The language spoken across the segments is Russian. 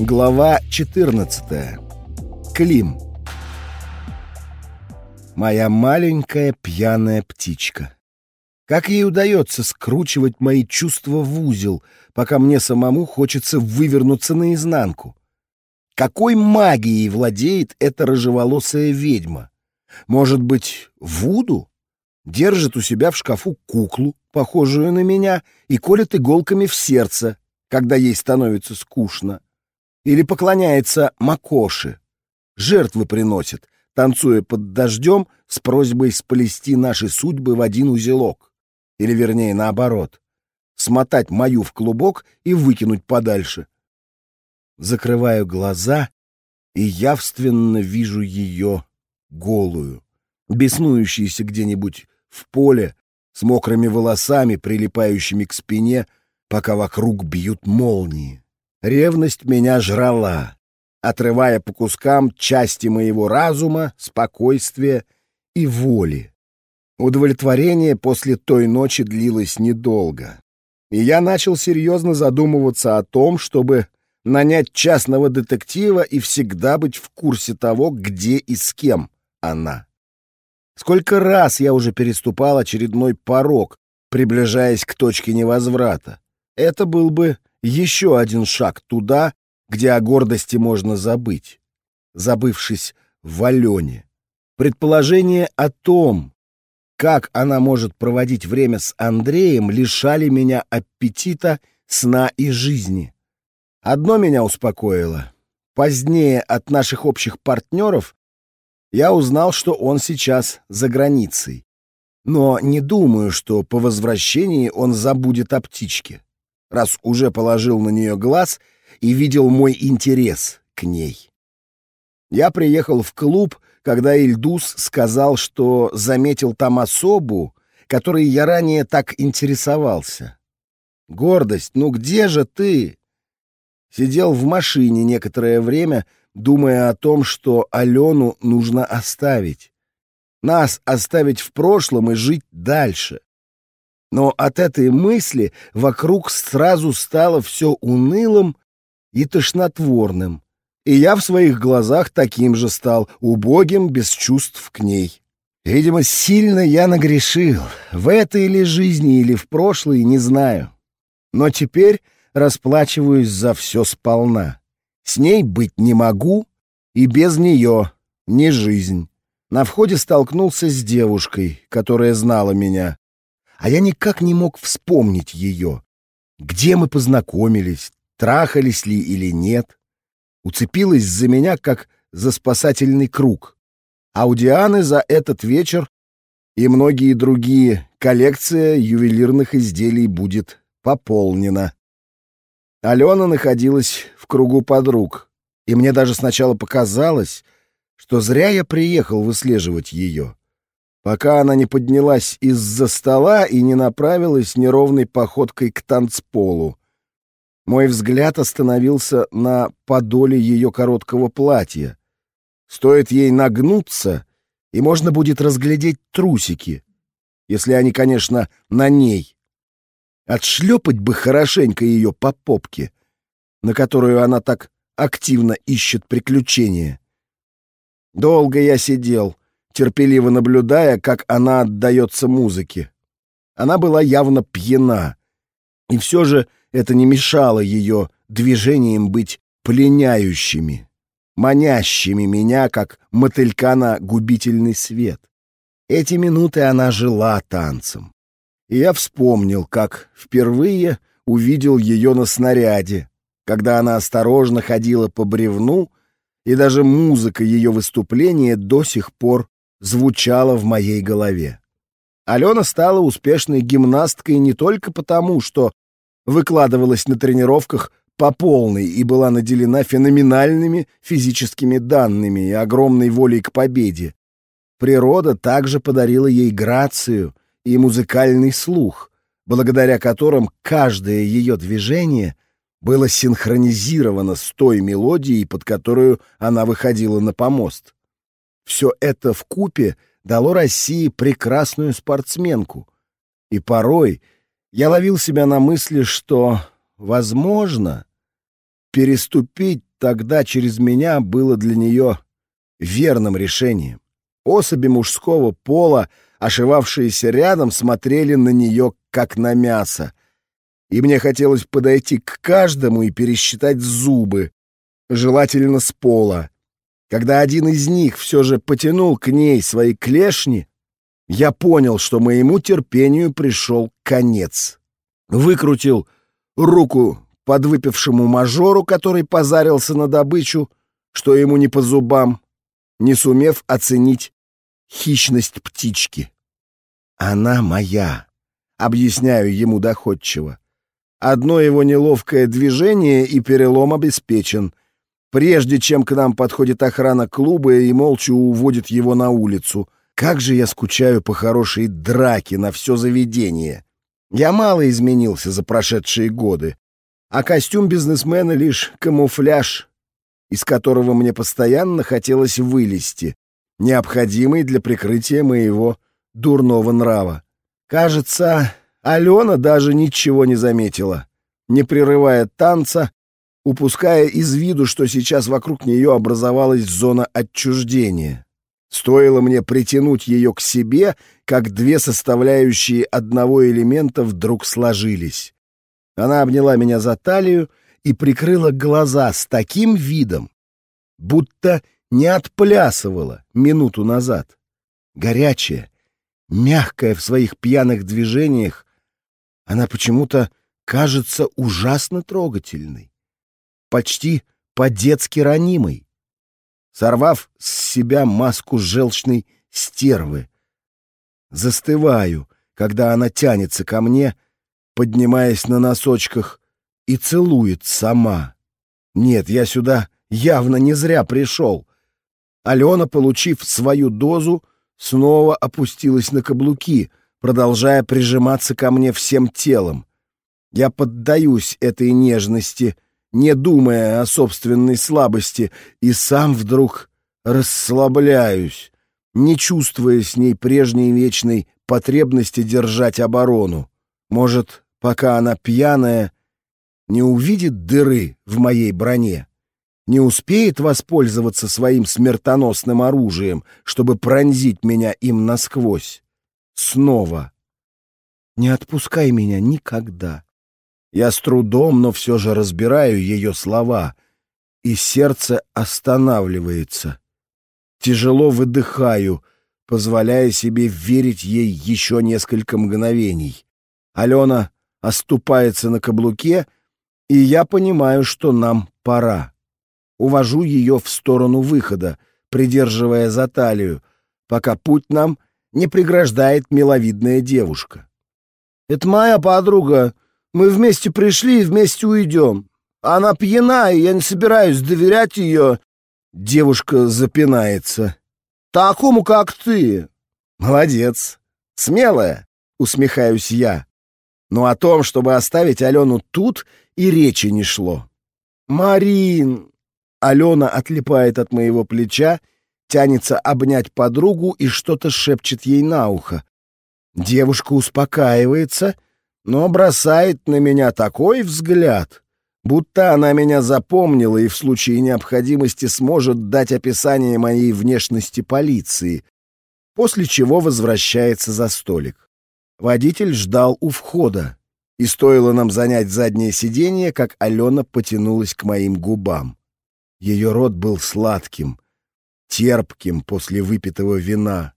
Глава 14. Клим. Моя маленькая пьяная птичка. Как ей удается скручивать мои чувства в узел, пока мне самому хочется вывернуться наизнанку? Какой магией владеет эта рыжеволосая ведьма? Может быть, Вуду? Держит у себя в шкафу куклу, похожую на меня, и колет иголками в сердце, когда ей становится скучно. Или поклоняется Макоши. Жертвы приносит, танцуя под дождем с просьбой сплести наши судьбы в один узелок. Или, вернее, наоборот. Смотать мою в клубок и выкинуть подальше. Закрываю глаза и явственно вижу ее голую, беснующуюся где-нибудь в поле с мокрыми волосами, прилипающими к спине, пока вокруг бьют молнии. Ревность меня жрала, отрывая по кускам части моего разума, спокойствия и воли. Удовлетворение после той ночи длилось недолго, и я начал серьезно задумываться о том, чтобы нанять частного детектива и всегда быть в курсе того, где и с кем она. Сколько раз я уже переступал очередной порог, приближаясь к точке невозврата. Это был бы еще один шаг туда, где о гордости можно забыть, забывшись в Алене. Предположение о том, как она может проводить время с Андреем, лишали меня аппетита, сна и жизни. Одно меня успокоило. Позднее от наших общих партнеров я узнал, что он сейчас за границей. Но не думаю, что по возвращении он забудет о птичке, раз уже положил на нее глаз и видел мой интерес к ней. Я приехал в клуб, когда Ильдус сказал, что заметил там особу, которой я ранее так интересовался. «Гордость, ну где же ты?» Сидел в машине некоторое время, думая о том, что Алену нужно оставить. Нас оставить в прошлом и жить дальше. Но от этой мысли вокруг сразу стало все унылым и тошнотворным, и я в своих глазах таким же стал, убогим, без чувств к ней. Видимо, сильно я нагрешил, в этой или жизни, или в прошлой, не знаю. Но теперь расплачиваюсь за все сполна. С ней быть не могу, и без нее не жизнь. На входе столкнулся с девушкой, которая знала меня. А я никак не мог вспомнить ее. Где мы познакомились, трахались ли или нет. Уцепилась за меня, как за спасательный круг. А у Дианы за этот вечер и многие другие коллекция ювелирных изделий будет пополнена. Алена находилась в кругу подруг, и мне даже сначала показалось, что зря я приехал выслеживать ее, пока она не поднялась из-за стола и не направилась неровной походкой к танцполу. Мой взгляд остановился на подоле ее короткого платья. Стоит ей нагнуться, и можно будет разглядеть трусики, если они, конечно, на ней. Отшлепать бы хорошенько ее по попке, на которую она так активно ищет приключения. Долго я сидел, терпеливо наблюдая, как она отдается музыке. Она была явно пьяна, и все же это не мешало ее движениям быть пленяющими, манящими меня, как мотылька на губительный свет. Эти минуты она жила танцем. И я вспомнил, как впервые увидел ее на снаряде, когда она осторожно ходила по бревну, и даже музыка ее выступления до сих пор звучала в моей голове. Алена стала успешной гимнасткой не только потому, что выкладывалась на тренировках по полной и была наделена феноменальными физическими данными и огромной волей к победе. Природа также подарила ей грацию и музыкальный слух, благодаря которым каждое ее движение было синхронизировано с той мелодией, под которую она выходила на помост. Все это в купе дало России прекрасную спортсменку. И порой я ловил себя на мысли, что, возможно, переступить тогда через меня было для нее верным решением. Особи мужского пола, ошивавшиеся рядом, смотрели на нее, как на мясо. И мне хотелось подойти к каждому и пересчитать зубы, желательно с пола. Когда один из них все же потянул к ней свои клешни, я понял, что моему терпению пришел конец. Выкрутил руку подвыпившему мажору, который позарился на добычу, что ему не по зубам, не сумев оценить хищность птички. «Она моя», — объясняю ему доходчиво. Одно его неловкое движение, и перелом обеспечен — прежде чем к нам подходит охрана клуба и молча уводит его на улицу. Как же я скучаю по хорошей драке на все заведение. Я мало изменился за прошедшие годы, а костюм бизнесмена лишь камуфляж, из которого мне постоянно хотелось вылезти, необходимый для прикрытия моего дурного нрава. Кажется, Алена даже ничего не заметила. Не прерывая танца, упуская из виду, что сейчас вокруг нее образовалась зона отчуждения. Стоило мне притянуть ее к себе, как две составляющие одного элемента вдруг сложились. Она обняла меня за талию и прикрыла глаза с таким видом, будто не отплясывала минуту назад. Горячая, мягкая в своих пьяных движениях, она почему-то кажется ужасно трогательной почти по-детски ранимой. Сорвав с себя маску желчной стервы, застываю, когда она тянется ко мне, поднимаясь на носочках, и целует сама. Нет, я сюда явно не зря пришел. Алена, получив свою дозу, снова опустилась на каблуки, продолжая прижиматься ко мне всем телом. Я поддаюсь этой нежности — не думая о собственной слабости, и сам вдруг расслабляюсь, не чувствуя с ней прежней вечной потребности держать оборону. Может, пока она пьяная, не увидит дыры в моей броне, не успеет воспользоваться своим смертоносным оружием, чтобы пронзить меня им насквозь. Снова. Не отпускай меня никогда. Я с трудом, но все же разбираю ее слова, и сердце останавливается. Тяжело выдыхаю, позволяя себе верить ей еще несколько мгновений. Алена оступается на каблуке, и я понимаю, что нам пора. Увожу ее в сторону выхода, придерживая за талию, пока путь нам не преграждает миловидная девушка. «Это моя подруга мы вместе пришли и вместе уйдем. Она пьяна, и я не собираюсь доверять ее. Девушка запинается. Такому, как ты. Молодец. Смелая, усмехаюсь я. Но о том, чтобы оставить Алену тут, и речи не шло. Марин! Алена отлипает от моего плеча, тянется обнять подругу и что-то шепчет ей на ухо. Девушка успокаивается — но бросает на меня такой взгляд, будто она меня запомнила и в случае необходимости сможет дать описание моей внешности полиции, после чего возвращается за столик. Водитель ждал у входа, и стоило нам занять заднее сиденье, как Алена потянулась к моим губам. Ее рот был сладким, терпким после выпитого вина.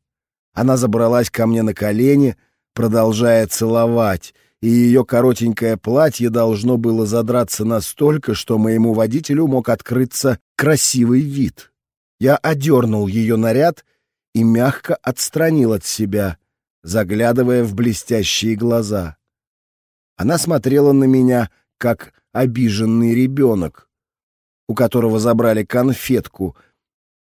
Она забралась ко мне на колени, продолжая целовать, и ее коротенькое платье должно было задраться настолько, что моему водителю мог открыться красивый вид. Я одернул ее наряд и мягко отстранил от себя, заглядывая в блестящие глаза. Она смотрела на меня, как обиженный ребенок, у которого забрали конфетку,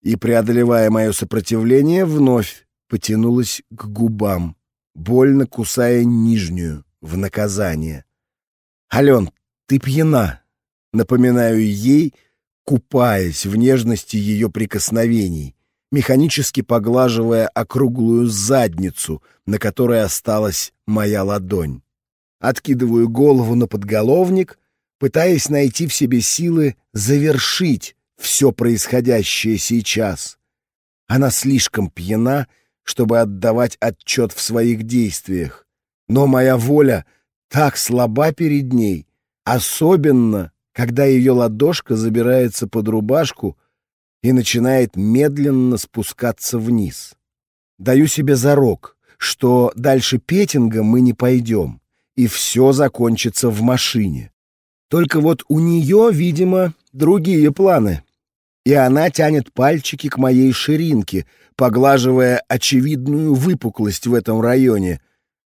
и, преодолевая мое сопротивление, вновь потянулась к губам, больно кусая нижнюю в наказание. «Ален, ты пьяна!» Напоминаю ей, купаясь в нежности ее прикосновений, механически поглаживая округлую задницу, на которой осталась моя ладонь. Откидываю голову на подголовник, пытаясь найти в себе силы завершить все происходящее сейчас. Она слишком пьяна, чтобы отдавать отчет в своих действиях. Но моя воля так слаба перед ней, особенно, когда ее ладошка забирается под рубашку и начинает медленно спускаться вниз. Даю себе зарок, что дальше петинга мы не пойдем, и все закончится в машине. Только вот у нее, видимо, другие планы. И она тянет пальчики к моей ширинке, поглаживая очевидную выпуклость в этом районе,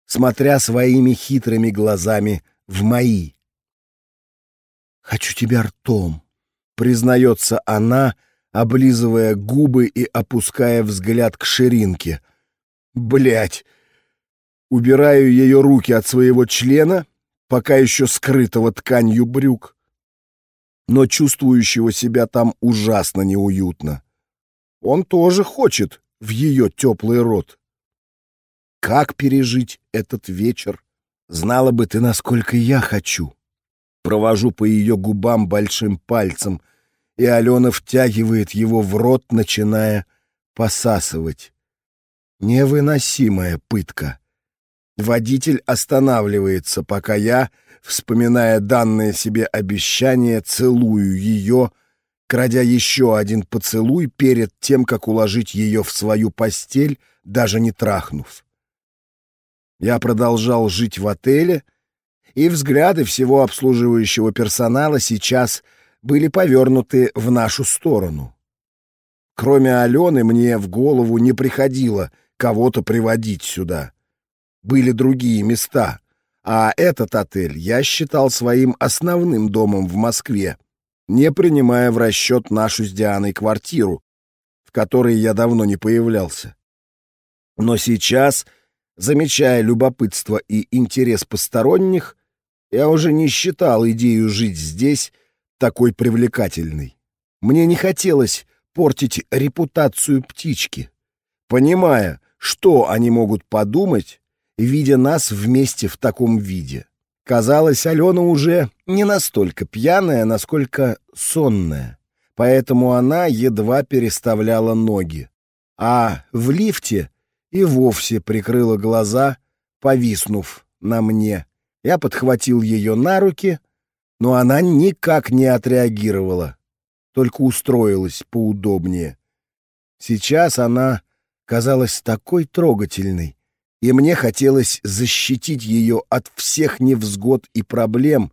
смотря своими хитрыми глазами в мои. «Хочу тебя ртом», — признается она, облизывая губы и опуская взгляд к ширинке. Блять! Убираю ее руки от своего члена, пока еще скрытого тканью брюк, но чувствующего себя там ужасно неуютно. Он тоже хочет в ее теплый рот. Как пережить этот вечер? Знала бы ты, насколько я хочу. Провожу по ее губам большим пальцем, и Алена втягивает его в рот, начиная посасывать. Невыносимая пытка. Водитель останавливается, пока я, вспоминая данное себе обещание, целую ее, крадя еще один поцелуй перед тем, как уложить ее в свою постель, даже не трахнув. Я продолжал жить в отеле, и взгляды всего обслуживающего персонала сейчас были повернуты в нашу сторону. Кроме Алены мне в голову не приходило кого-то приводить сюда. Были другие места, а этот отель я считал своим основным домом в Москве, не принимая в расчет нашу с Дианой квартиру, в которой я давно не появлялся. Но сейчас, замечая любопытство и интерес посторонних, я уже не считал идею жить здесь такой привлекательной. Мне не хотелось портить репутацию птички, понимая, что они могут подумать, видя нас вместе в таком виде. Казалось, Алена уже не настолько пьяная, насколько сонная, поэтому она едва переставляла ноги, а в лифте и вовсе прикрыла глаза, повиснув на мне. Я подхватил ее на руки, но она никак не отреагировала, только устроилась поудобнее. Сейчас она казалась такой трогательной, и мне хотелось защитить ее от всех невзгод и проблем,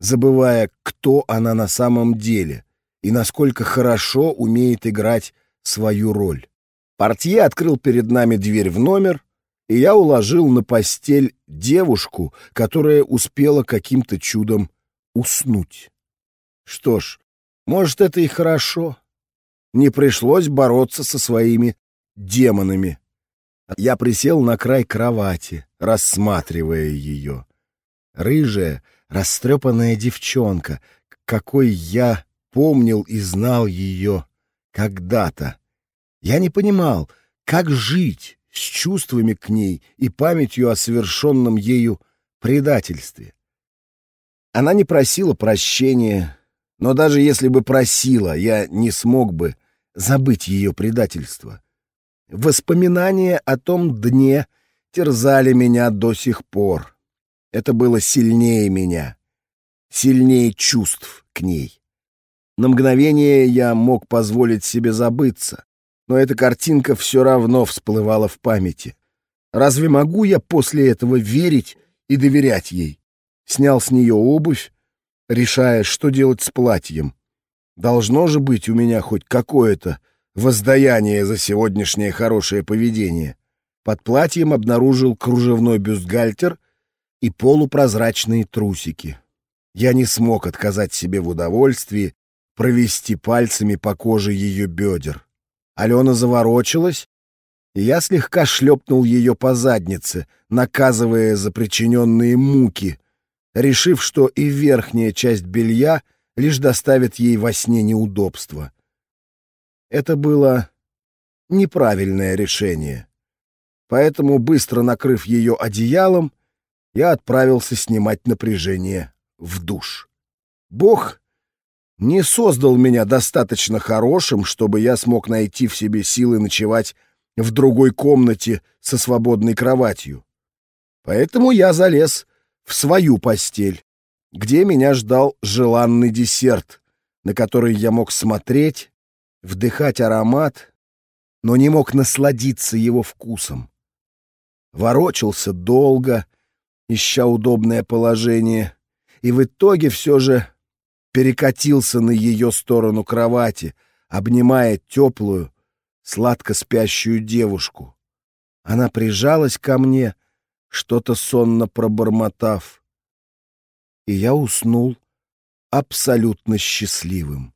забывая, кто она на самом деле и насколько хорошо умеет играть свою роль. Портье открыл перед нами дверь в номер, и я уложил на постель девушку, которая успела каким-то чудом уснуть. Что ж, может, это и хорошо. Не пришлось бороться со своими демонами. Я присел на край кровати, рассматривая ее. Рыжая, растрепанная девчонка, какой я помнил и знал ее когда-то. Я не понимал, как жить с чувствами к ней и памятью о совершенном ею предательстве. Она не просила прощения, но даже если бы просила, я не смог бы забыть ее предательство. Воспоминания о том дне терзали меня до сих пор. Это было сильнее меня, сильнее чувств к ней. На мгновение я мог позволить себе забыться, но эта картинка все равно всплывала в памяти. Разве могу я после этого верить и доверять ей? Снял с нее обувь, решая, что делать с платьем. Должно же быть у меня хоть какое-то воздаяние за сегодняшнее хорошее поведение. Под платьем обнаружил кружевной бюстгальтер и полупрозрачные трусики. Я не смог отказать себе в удовольствии провести пальцами по коже ее бедер. Алена заворочилась, и я слегка шлепнул ее по заднице, наказывая за причиненные муки, решив, что и верхняя часть белья лишь доставит ей во сне неудобства. Это было неправильное решение. Поэтому, быстро накрыв ее одеялом, я отправился снимать напряжение в душ. Бог не создал меня достаточно хорошим, чтобы я смог найти в себе силы ночевать в другой комнате со свободной кроватью. Поэтому я залез в свою постель, где меня ждал желанный десерт, на который я мог смотреть, вдыхать аромат, но не мог насладиться его вкусом. Ворочался долго, ища удобное положение, и в итоге все же перекатился на ее сторону кровати, обнимая теплую, сладко спящую девушку. Она прижалась ко мне, что-то сонно пробормотав, и я уснул абсолютно счастливым.